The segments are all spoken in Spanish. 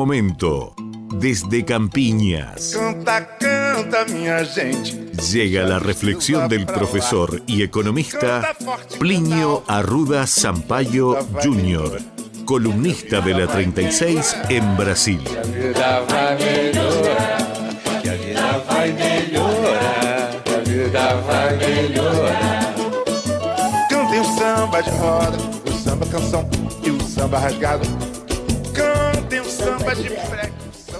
momento, desde Campiñas. Canta, canta, minha gente. Llega la reflexión del profesor y economista Plinio Arruda Sampaio Jr., columnista de la 36 en Brasil. Cantem o samba de roda, o samba canção e o samba rasgado.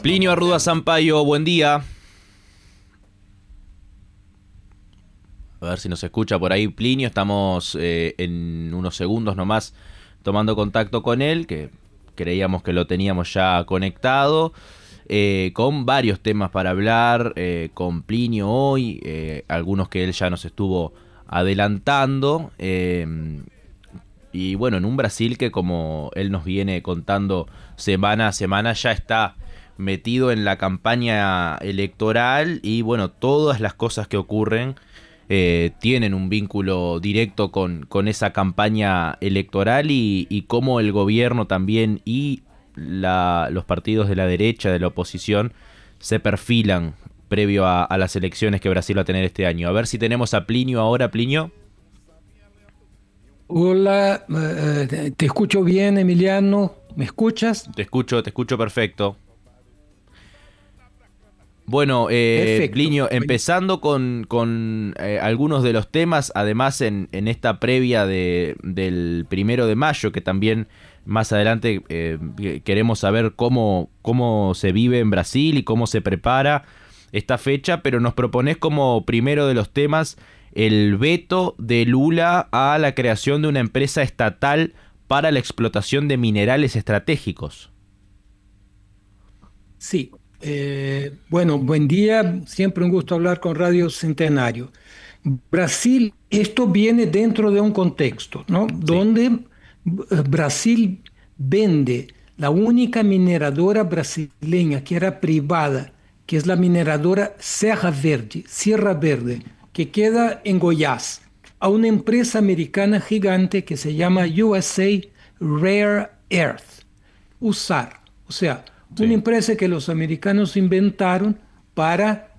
Plinio Arruda Sampaio, buen día. A ver si nos escucha por ahí Plinio. Estamos eh, en unos segundos nomás tomando contacto con él, que creíamos que lo teníamos ya conectado. eh, con varios temas para hablar, eh, con Plinio hoy, algunos que él ya nos estuvo adelantando. Y bueno, en un Brasil que como él nos viene contando semana a semana ya está metido en la campaña electoral y bueno, todas las cosas que ocurren eh, tienen un vínculo directo con, con esa campaña electoral y, y cómo el gobierno también y la- los partidos de la derecha, de la oposición, se perfilan previo a, a las elecciones que Brasil va a tener este año. A ver si tenemos a Plinio ahora, Plinio. Hola, eh, te escucho bien, Emiliano. ¿Me escuchas? Te escucho, te escucho perfecto. Bueno, eh. Plinio, empezando con, con, eh, algunos de los temas, además en, en esta previa de, del primero de mayo, que también más adelante eh, queremos saber cómo, cómo se vive en Brasil y cómo se prepara esta fecha, pero nos propones como primero de los temas el veto de Lula a la creación de una empresa estatal para la explotación de minerales estratégicos. Sí. Eh, bueno, buen día. Siempre un gusto hablar con Radio Centenario. Brasil, esto viene dentro de un contexto, ¿no? Donde Brasil vende la única mineradora brasileña que era privada, que es la mineradora Serra Verde, Sierra Verde, que queda en Goiás, a una empresa americana gigante que se llama USA Rare Earth. USAR, o sea, una empresa que los americanos inventaron para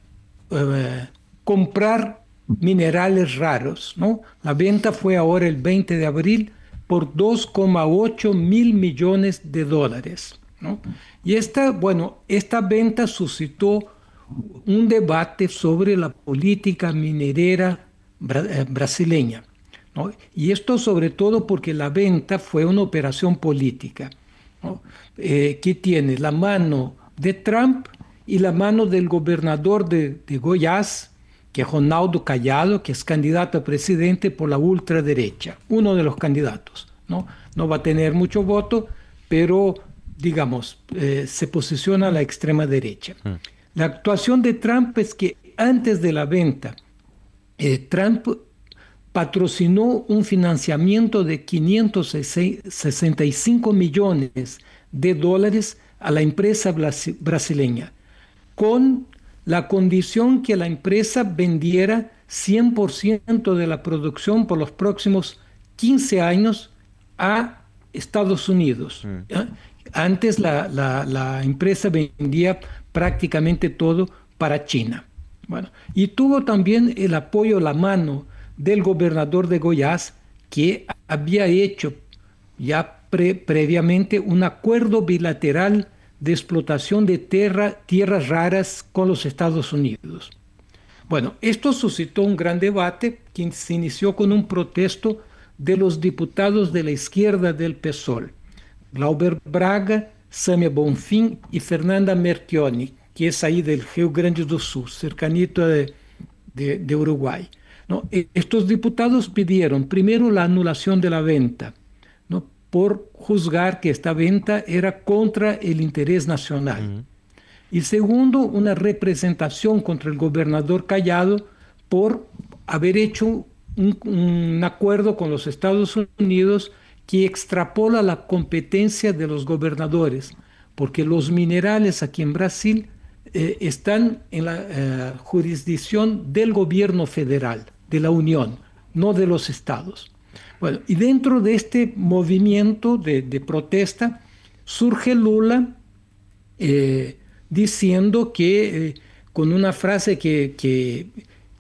eh, comprar minerales raros, ¿no? La venta fue ahora el 20 de abril por 2,8 mil millones de dólares, ¿no? Y esta, bueno, esta venta suscitó un debate sobre la política minerera eh, brasileña, ¿no? Y esto sobre todo porque la venta fue una operación política, ¿no? Eh, que tiene la mano de Trump y la mano del gobernador de, de Goiás, que es Ronaldo Callado, que es candidato a presidente por la ultraderecha, uno de los candidatos. No, no va a tener mucho voto, pero digamos, eh, se posiciona a la extrema derecha. La actuación de Trump es que antes de la venta, eh, Trump patrocinó un financiamiento de 565 millones de dólares a la empresa brasi- brasileña, con la condición que la empresa vendiera 100% de la producción por los próximos 15 años a Estados Unidos. ¿ya? Antes la, la- la empresa vendía prácticamente todo para China. Bueno, y tuvo también el apoyo, la mano del gobernador de Goiás, que había hecho ya pre- previamente un acuerdo bilateral de explotación de tierra- tierras raras con los Estados Unidos. Bueno, esto suscitó un gran debate que se inició con un protesto de los diputados de la izquierda del PSOL, Glauber Braga, Samia Bonfim y Fernanda Merchioni, que es ahí del Rio Grande do Sul, cercanito de, de- de Uruguay. ¿no? E- Estos diputados pidieron primero la anulación de la venta, ¿no? por juzgar que esta venta era contra el interés nacional. Y segundo, una representación contra el gobernador Callado por haber hecho un, un acuerdo con los Estados Unidos que extrapola la competencia de los gobernadores, porque los minerales aquí en Brasil eh, están en la eh, jurisdicción del gobierno federal, de la Unión, no de los estados. Bueno, y dentro de este movimiento de, protesta surge Lula eh, diciendo que, con una frase que, que,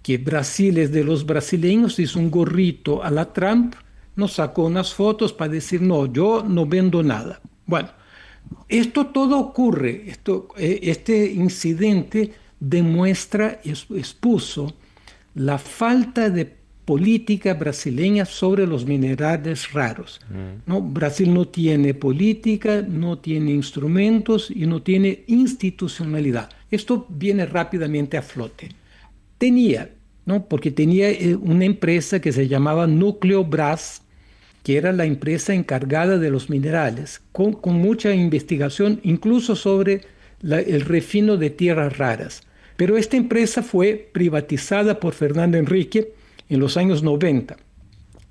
que, Brasil es de los brasileños, hizo un gorrito a la Trump, nos sacó unas fotos para decir, no, yo no vendo nada. Bueno, esto todo ocurre, esto, eh, este incidente demuestra, expuso la falta de política brasileña sobre los minerales raros. Mm. ¿no? Brasil no tiene política, no tiene instrumentos y no tiene institucionalidad. Esto viene rápidamente a flote. Tenía, ¿no? porque tenía eh, una empresa que se llamaba Núcleo Bras, que era la empresa encargada de los minerales, con, mucha investigación, incluso sobre el refino de tierras raras. Pero esta empresa fue privatizada por Fernando Enrique en los años 90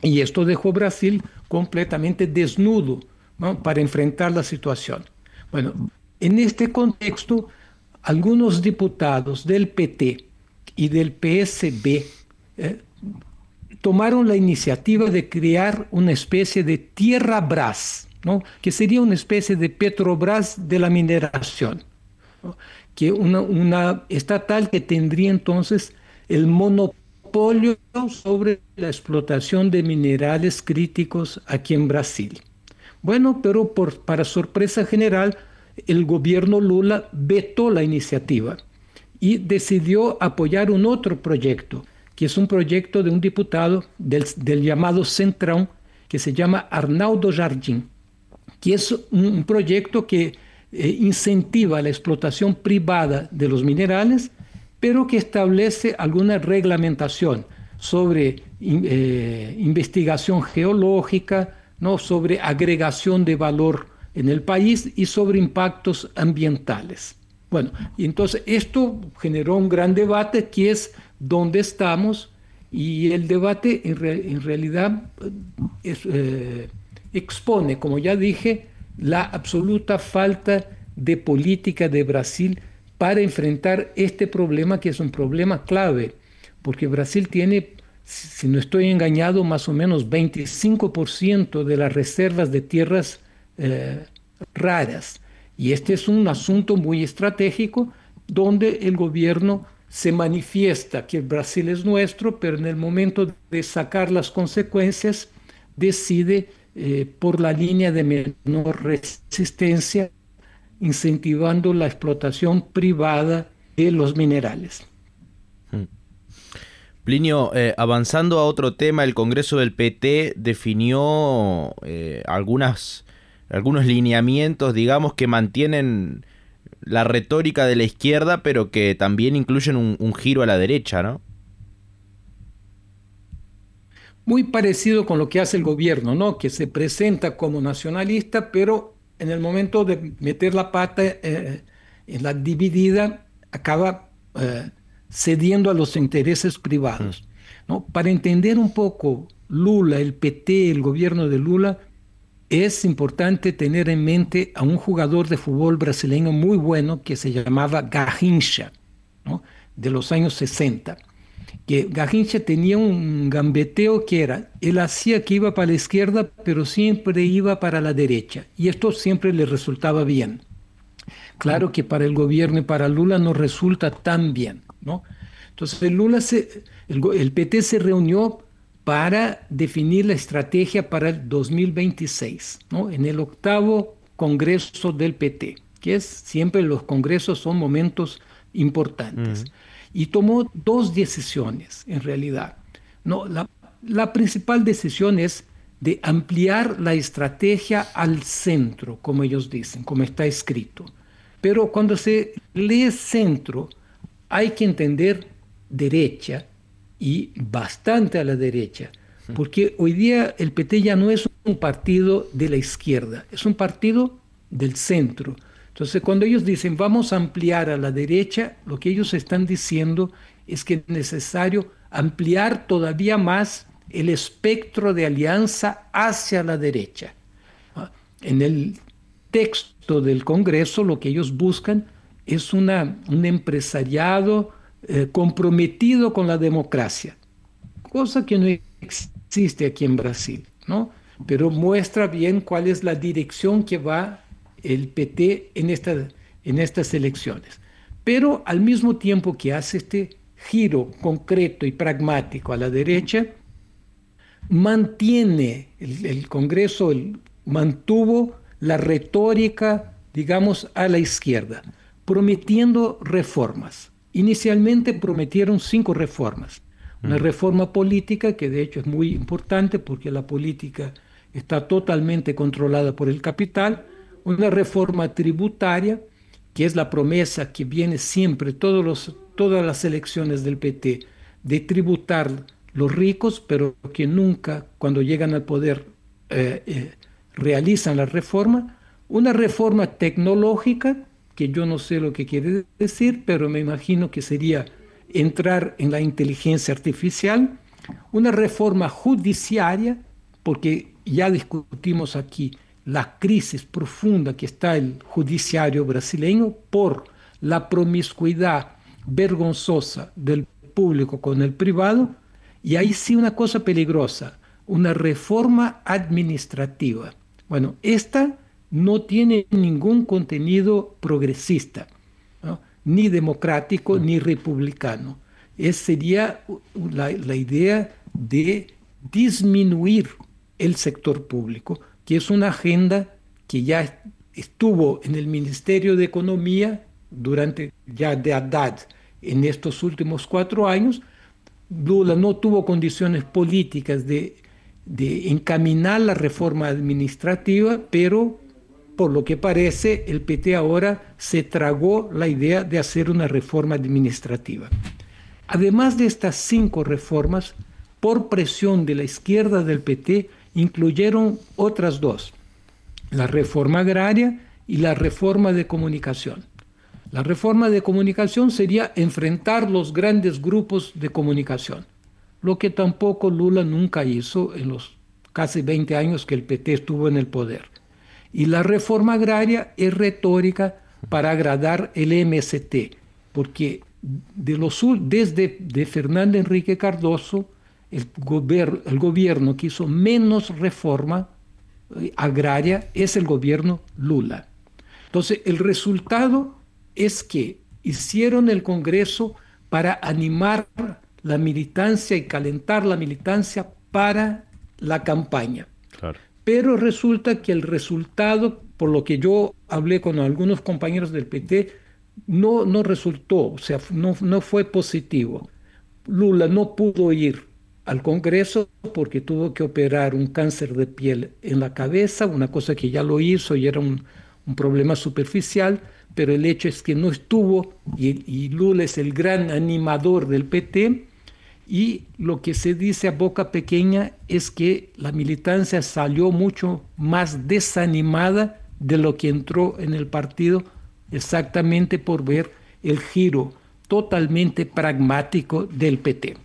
y esto dejó Brasil completamente desnudo para enfrentar la situación. Bueno, en este contexto, algunos diputados del PT y del PSB eh, tomaron la iniciativa de crear una especie de tierra Brás, ¿no? que sería una especie de Petrobras de la mineración, que una, una estatal que tendría entonces el monopolio sobre la explotación de minerales críticos aquí en Brasil. Bueno, pero por, para sorpresa general, el gobierno Lula vetó la iniciativa y decidió apoyar un otro proyecto que es un proyecto de un diputado del, llamado Centrão, que se llama Arnaldo Jardim, que es un, proyecto que eh, incentiva la explotación privada de los minerales, pero que establece alguna reglamentación sobre eh, investigación geológica, ¿no? sobre agregación de valor en el país y sobre impactos ambientales. Bueno, y entonces esto generó un gran debate que es dónde estamos y el debate en, realidad eh, eh, expone, como ya dije, la absoluta falta de política de Brasil para enfrentar este problema que es un problema clave, porque Brasil tiene, si no estoy engañado, más o menos 25% de las reservas de tierras eh, raras. Y este es un asunto muy estratégico donde el gobierno se manifiesta que Brasil es nuestro, pero en el momento de sacar las consecuencias decide eh, por la línea de menor resistencia, incentivando la explotación privada de los minerales. Hmm. Plinio, eh, avanzando a otro tema, el Congreso del PT definió eh, algunas, algunos lineamientos, digamos, que mantienen la retórica de la izquierda, pero que también incluyen un, giro a la derecha, ¿no? Muy parecido con lo que hace el gobierno, ¿no? Que se presenta como nacionalista, pero en el momento de meter la pata eh, en la dividida, acaba eh, cediendo a los intereses privados. ¿no? Para entender un poco Lula, el PT, el gobierno de Lula, es importante tener en mente a un jugador de fútbol brasileño muy bueno que se llamaba Garrincha, de los años 60. Que Garrincha tenía un gambeteo que era, él hacía que iba para la izquierda, pero siempre iba para la derecha, y esto siempre le resultaba bien. Claro que para el gobierno y para Lula no resulta tan bien, ¿no? Entonces Lula el, el PT se reunió para definir la estrategia para el 2026, ¿no? en el octavo Congreso del PT, que es siempre los congresos son momentos importantes. Y tomó dos decisiones en realidad. No, la, la principal decisión es de ampliar la estrategia al centro, como ellos dicen, como está escrito. Pero cuando se lee centro, hay que entender derecha, y bastante a la derecha, porque hoy día el PT ya no es un partido de la izquierda, es un partido del centro. Entonces, cuando ellos dicen vamos a ampliar a la derecha, lo que ellos están diciendo es que es necesario ampliar todavía más el espectro de alianza hacia la derecha. Ah, en el texto del Congreso lo que ellos buscan es una, un empresariado eh, comprometido con la democracia, cosa que no existe aquí en Brasil, ¿no? Pero muestra bien cuál es la dirección que va el PT en esta, en estas elecciones. Pero al mismo tiempo que hace este giro concreto y pragmático a la derecha, mantiene el, Congreso, mantuvo la retórica, digamos, a la izquierda, prometiendo reformas. Inicialmente prometieron cinco reformas. Una mm. reforma política, que de hecho es muy importante porque la política está totalmente controlada por el capital, una reforma tributaria, que es la promesa que viene siempre, todos los, todas las elecciones del PT, de tributar los ricos, pero que nunca, cuando llegan al poder, eh, eh, realizan la reforma. Una reforma tecnológica, que yo no sé lo que quiere decir, pero me imagino que sería entrar en la inteligencia artificial. Una reforma judiciaria, porque ya discutimos aquí la crisis profunda que está el judiciario brasileño por la promiscuidad vergonzosa del público con el privado, y ahí sí una cosa peligrosa, una reforma administrativa. Bueno, esta no tiene ningún contenido progresista, ni democrático ni republicano. Esa sería la, la idea de disminuir el sector público, que es una agenda que ya estuvo en el Ministerio de Economía durante ya de Haddad en estos últimos cuatro años. Lula no tuvo condiciones políticas de, de encaminar la reforma administrativa, pero por lo que parece el PT ahora se tragó la idea de hacer una reforma administrativa. Además de estas cinco reformas, por presión de la izquierda del PT, incluyeron otras dos, la reforma agraria y la reforma de comunicación. La reforma de comunicación sería enfrentar los grandes grupos de comunicación, lo que tampoco Lula nunca hizo en los casi 20 años que el PT estuvo en el poder. Y la reforma agraria es retórica para agradar el MST, porque desde de Fernando Enrique Cardoso, el, el gobierno que hizo menos reforma eh, agraria es el gobierno Lula. Entonces, el resultado es que hicieron el Congreso para animar la militancia y calentar la militancia para la campaña. Pero resulta que el resultado, por lo que yo hablé con algunos compañeros del PT, no, no resultó, o sea, no, no fue positivo. Lula no pudo ir al Congreso porque tuvo que operar un cáncer de piel en la cabeza, una cosa que ya lo hizo y era un, problema superficial, pero el hecho es que no estuvo y, Lula es el gran animador del PT y lo que se dice a boca pequeña es que la militancia salió mucho más desanimada de lo que entró en el partido exactamente por ver el giro totalmente pragmático del PT.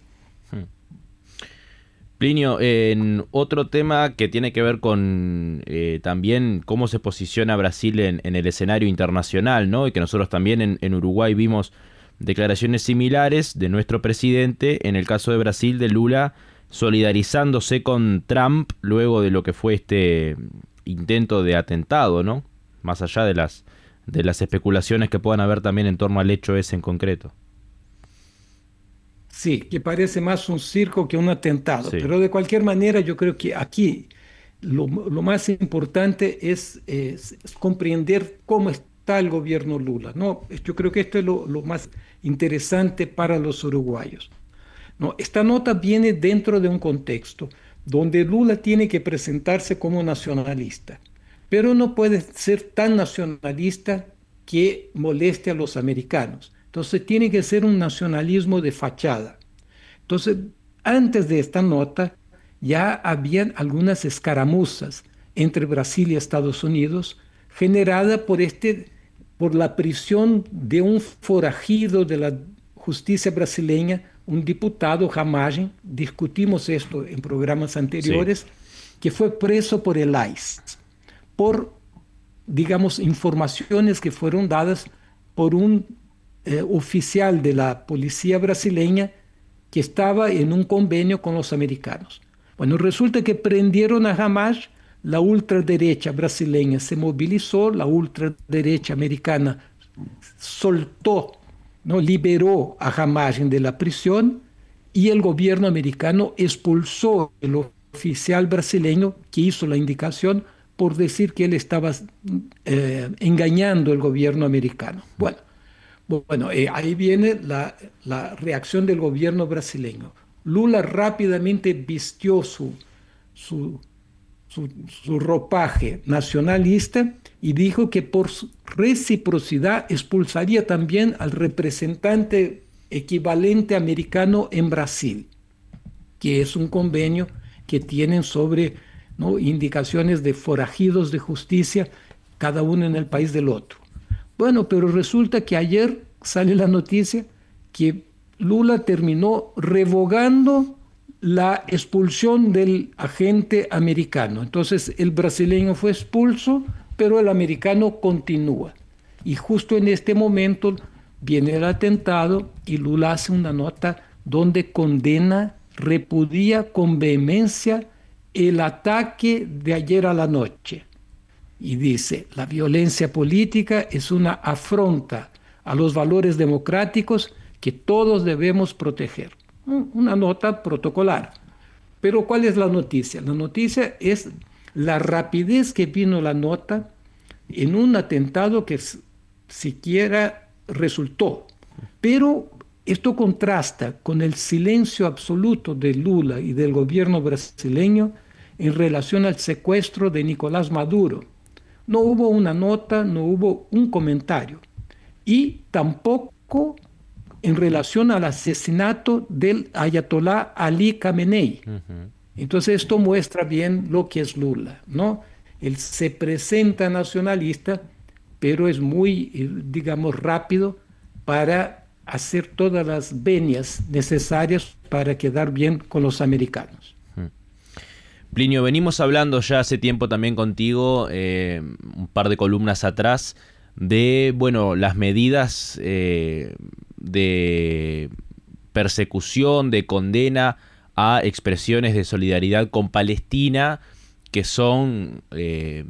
Plinio, en otro tema que tiene que ver con eh, también cómo se posiciona Brasil en, el escenario internacional, ¿no? Y que nosotros también en, Uruguay vimos declaraciones similares de nuestro presidente, en el caso de Brasil, de Lula, solidarizándose con Trump luego de lo que fue este intento de atentado, ¿no? Más allá de las, de las especulaciones que puedan haber también en torno al hecho ese en concreto. Sí, que parece más un circo que un atentado, pero de cualquier manera yo creo que aquí lo, más importante es, comprender cómo está el gobierno Lula. ¿no? Yo creo que esto es lo, más interesante para los uruguayos. ¿no? Esta nota viene dentro de un contexto donde Lula tiene que presentarse como nacionalista, pero no puede ser tan nacionalista que moleste a los americanos. Entonces tiene que ser un nacionalismo de fachada. Entonces, antes de esta nota ya habían algunas escaramuzas entre Brasil y Estados Unidos generada por este por la prisión de un forajido de la justicia brasileña, un diputado Ramagem, discutimos esto en programas anteriores, que fue preso por el ICE, por, digamos, informaciones que fueron dadas por un eh, oficial de la policía brasileña que estaba en un convenio con los americanos. Bueno, resulta que prendieron a Hamas, la ultraderecha brasileña se movilizó, la ultraderecha americana soltó, ¿no? liberó a Hamajin de la prisión y el gobierno americano expulsó el oficial brasileño que hizo la indicación por decir que él estaba eh, engañando al gobierno americano. Bueno, bueno eh, ahí viene la, la, reacción del gobierno brasileño. Lula rápidamente vistió su, su, su, ropaje nacionalista y dijo que por reciprocidad expulsaría también al representante equivalente americano en Brasil, que es un convenio que tienen sobre ¿no? indicaciones de forajidos de justicia, cada uno en el país del otro. Bueno, pero resulta que ayer sale la noticia que Lula terminó revogando la expulsión del agente americano. Entonces el brasileño fue expulso, pero el americano continúa. Y justo en este momento viene el atentado y Lula hace una nota donde condena, repudia con vehemencia el ataque de ayer a la noche. Y dice, la violencia política es una afronta a los valores democráticos que todos debemos proteger. Una nota protocolar. Pero ¿cuál es la noticia? La noticia es la rapidez que vino la nota en un atentado que siquiera resultó. Pero esto contrasta con el silencio absoluto de Lula y del gobierno brasileño en relación al secuestro de Nicolás Maduro. No hubo una nota, no hubo un comentario. Y tampoco en relación al asesinato del ayatolá Ali Khamenei. Entonces esto muestra bien lo que es Lula, ¿no? Él se presenta nacionalista, pero es muy, eh, digamos, rápido para hacer todas las venias necesarias para quedar bien con los americanos. Plinio, venimos hablando ya hace tiempo también contigo, eh, un par de columnas atrás, de bueno, las medidas eh, de persecución, de condena a expresiones de solidaridad con Palestina que son eh,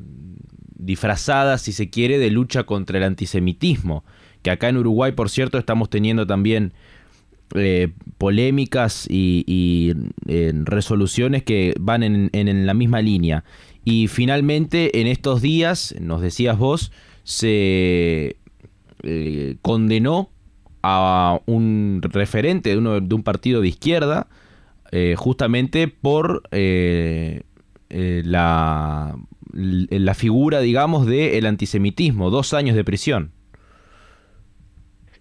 disfrazadas, si se quiere, de lucha contra el antisemitismo. Que acá en Uruguay, por cierto, estamos teniendo también eh, polémicas y, resoluciones que van en, la misma línea. Y finalmente, en estos días, nos decías vos, se eh, condenó a un referente de, uno, de un partido de izquierda, eh, justamente por la, la figura, digamos, del antisemitismo, dos años de prisión.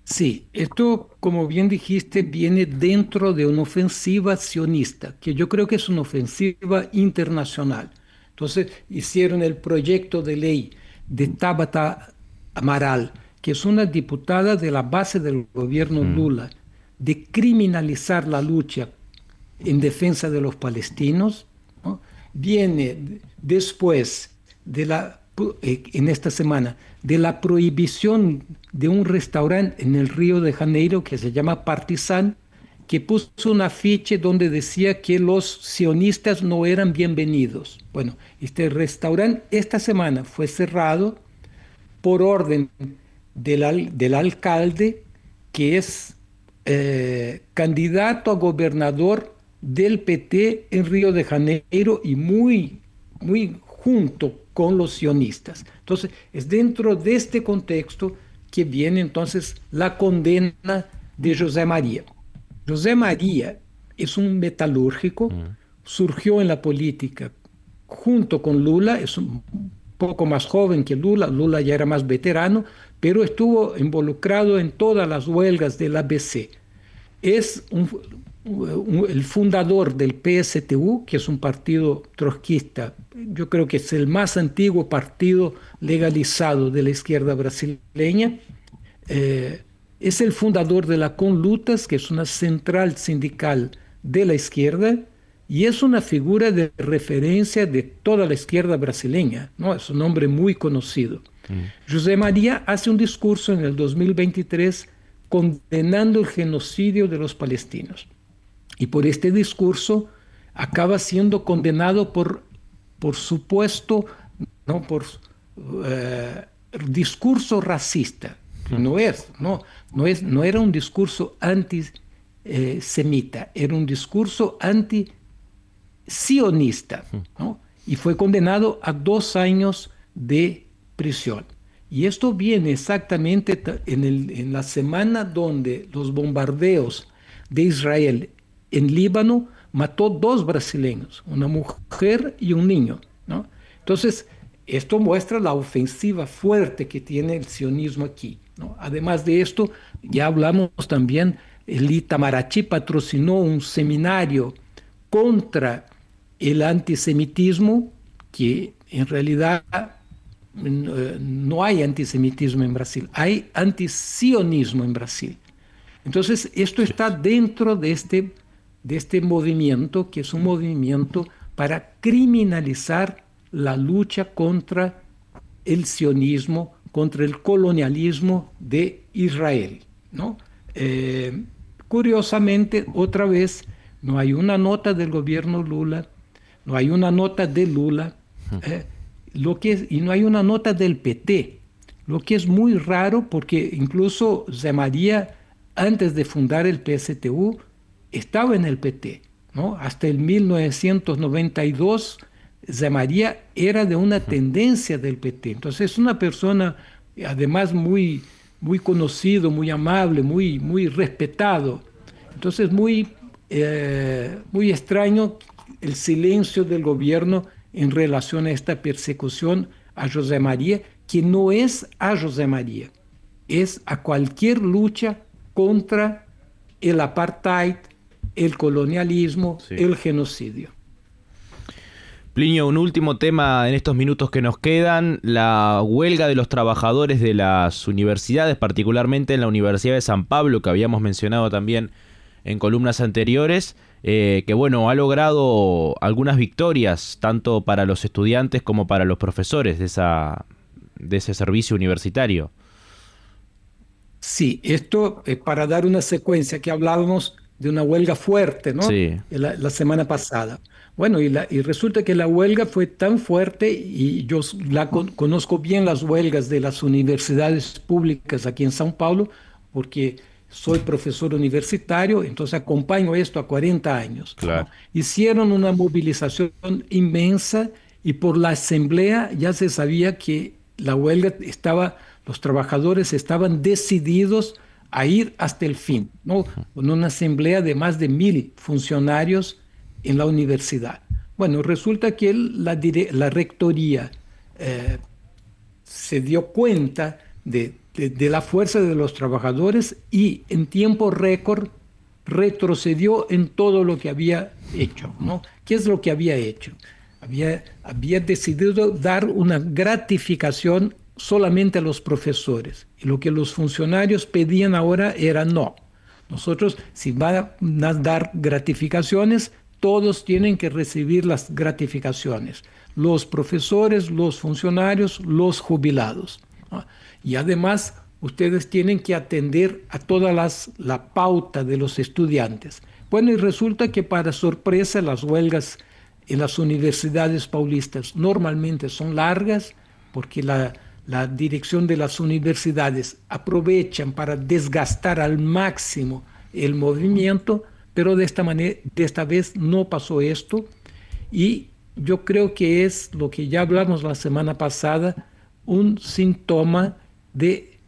Sí, esto, como bien dijiste, viene dentro de una ofensiva sionista, que yo creo que es una ofensiva internacional. Entonces, hicieron el proyecto de ley de Tabata Amaral, que es una diputada de la base del gobierno mm. Lula, de criminalizar la lucha en defensa de los palestinos. Viene después de la eh, en esta semana de la prohibición de un restaurante en el Río de Janeiro que se llama Partizan, que puso un afiche donde decía que los sionistas no eran bienvenidos. Bueno, este restaurante esta semana fue cerrado por orden del, del alcalde, que es eh, candidato a gobernador del PT en Río de Janeiro y muy, muy junto con los sionistas. Entonces, es dentro de este contexto que viene entonces la condena de José María. José María es un metalúrgico, mm. surgió en la política junto con Lula, es un poco más joven que Lula, Lula ya era más veterano, pero estuvo involucrado en todas las huelgas del ABC. Es el fundador del PSTU, que es un partido trotskista, yo creo que es el más antiguo partido legalizado de la izquierda brasileña, eh, es el fundador de la Conlutas, que es una central sindical de la izquierda, y es una figura de referencia de toda la izquierda brasileña, ¿no? es un hombre muy conocido. Mm. José María hace un discurso en el 2023 condenando el genocidio de los palestinos y por este discurso acaba siendo condenado por, por supuesto, ¿no? por eh, discurso racista. No es, no, no, es, no era un discurso antisemita, era un discurso anti-sionista, ¿no? Y fue condenado a dos años de prisión. Y esto viene exactamente en, el, en la semana donde los bombardeos de Israel en Líbano mató dos brasileños, una mujer y un niño. ¿no? Entonces, esto muestra la ofensiva fuerte que tiene el sionismo aquí. ¿no? Además de esto, ya hablamos también, el Itamaraty patrocinó un seminario contra el antisemitismo, que en realidad eh, no hay antisemitismo en Brasil, hay antisionismo en Brasil. Entonces, esto está dentro de este, de este movimiento, que es un movimiento para criminalizar la lucha contra el sionismo, contra el colonialismo de Israel. ¿no? Eh, curiosamente, otra vez, no hay una nota del gobierno Lula, no hay una nota de Lula, eh, lo que y no hay una nota del PT, lo que es muy raro porque incluso Zé María antes de fundar el PSTU, estaba en el PT. ¿no? Hasta el 1992, Zé María era de una tendencia del PT. Entonces es una persona, además, muy, muy conocido, muy amable, muy, muy respetado. Entonces muy, eh, muy extraño el silencio del gobierno en relación a esta persecución a José María, que no es a José María, es a cualquier lucha contra el apartheid, el colonialismo, el genocidio. Plinio, un último tema en estos minutos que nos quedan, la huelga de los trabajadores de las universidades, particularmente en la Universidad de San Pablo, que habíamos mencionado también en columnas anteriores, eh, que bueno, ha logrado algunas victorias, tanto para los estudiantes como para los profesores de, esa, de ese servicio universitario. Sí, esto es para dar una secuencia que hablábamos de una huelga fuerte, ¿no? Sí. La, semana pasada. Bueno, y, y, resulta que la huelga fue tan fuerte y yo la conozco bien las huelgas de las universidades públicas aquí en São Paulo, porque soy profesor universitario, entonces acompaño esto a 40 años. Claro. Hicieron una movilización inmensa y por la asamblea ya se sabía que la huelga estaba los trabajadores estaban decididos a ir hasta el fin, ¿no? con una asamblea de más de mil funcionarios en la universidad. Bueno, resulta que la, la, rectoría eh, se dio cuenta de, la fuerza de los trabajadores y en tiempo récord retrocedió en todo lo que había hecho. ¿no? ¿Qué es lo que había hecho? Había, había decidido dar una gratificación solamente a los profesores. Y lo que los funcionarios pedían ahora era no. Nosotros, si van a dar gratificaciones, todos tienen que recibir las gratificaciones. Los profesores, los funcionarios, los jubilados. Y además, ustedes tienen que atender a toda las, la pauta de los estudiantes. Bueno, y resulta que para sorpresa las huelgas en las universidades paulistas normalmente son largas porque la, la dirección de las universidades aprovechan para desgastar al máximo el movimiento, pero de esta manera, de esta vez no pasó esto y yo creo que es lo que ya hablamos la semana pasada, un síntoma de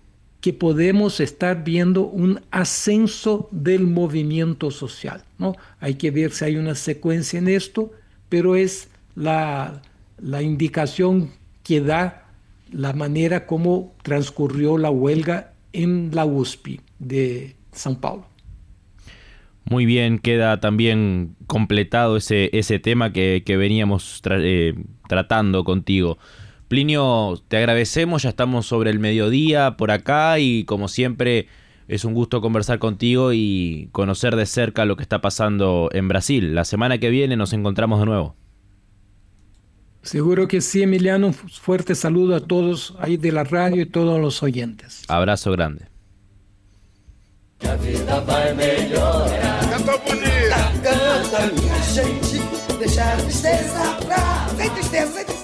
que podemos estar viendo un ascenso del movimiento social. ¿no? Hay que ver si hay una secuencia en esto, pero es la, la indicación que da la manera como transcurrió la huelga en la USP de São Paulo. Muy bien, queda también completado ese, ese tema que, veníamos eh, tratando contigo. Plinio, te agradecemos, ya estamos sobre el mediodía por acá y como siempre es un gusto conversar contigo y conocer de cerca lo que está pasando en Brasil. La semana que viene nos encontramos de nuevo. Seguro que sí, Emiliano. Un fuerte saludo a todos ahí de la radio y todos los oyentes. Abrazo grande. Tristeza.